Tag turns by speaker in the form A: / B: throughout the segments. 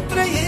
A: trăiesc.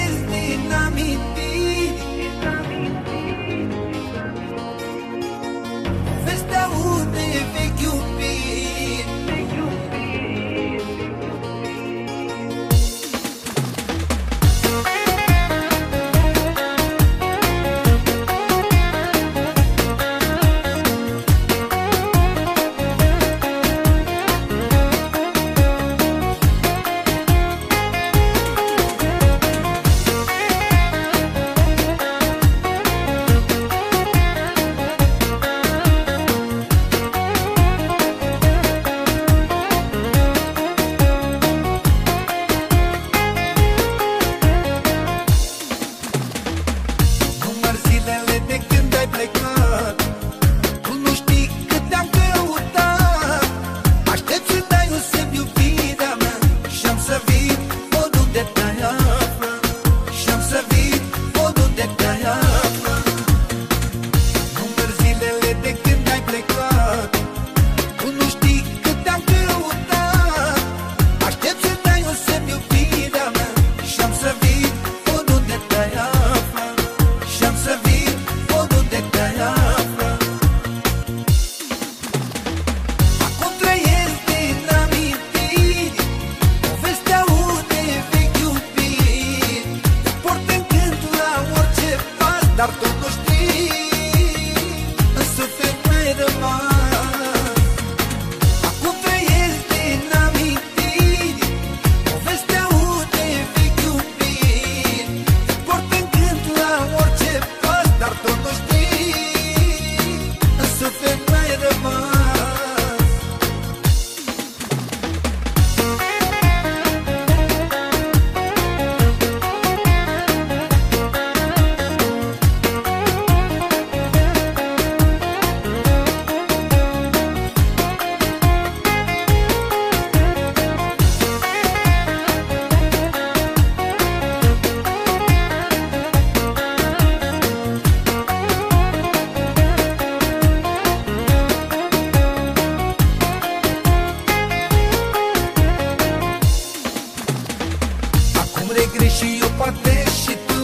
A: regret și eu poate și tu.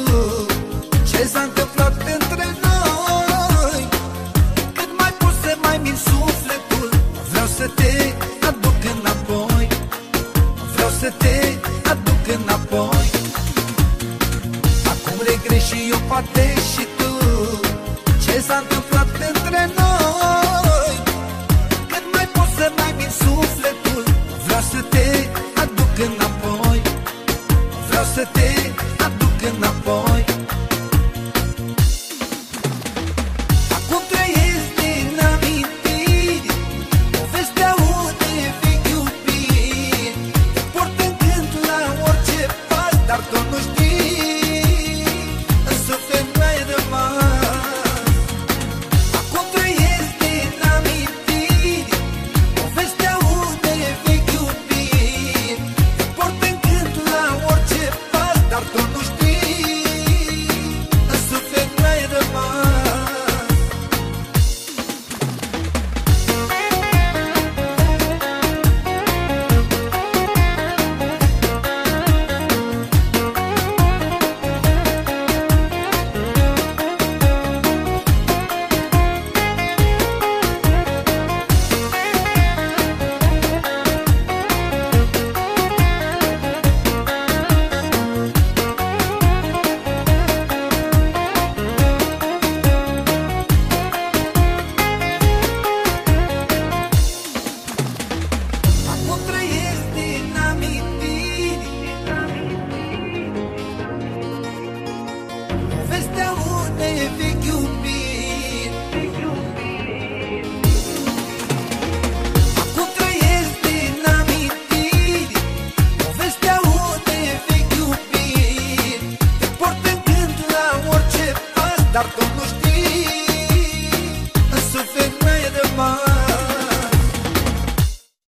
A: Ce s-a întâmplat între noi? Cât mai pot să mai min sufletul. Vreau să te aduc înapoi. Vreau să te aduc înapoi. Acum regret și eu poate și tu. Ce s-a întâmplat Dar tu nu știi. În suflet mai e de mare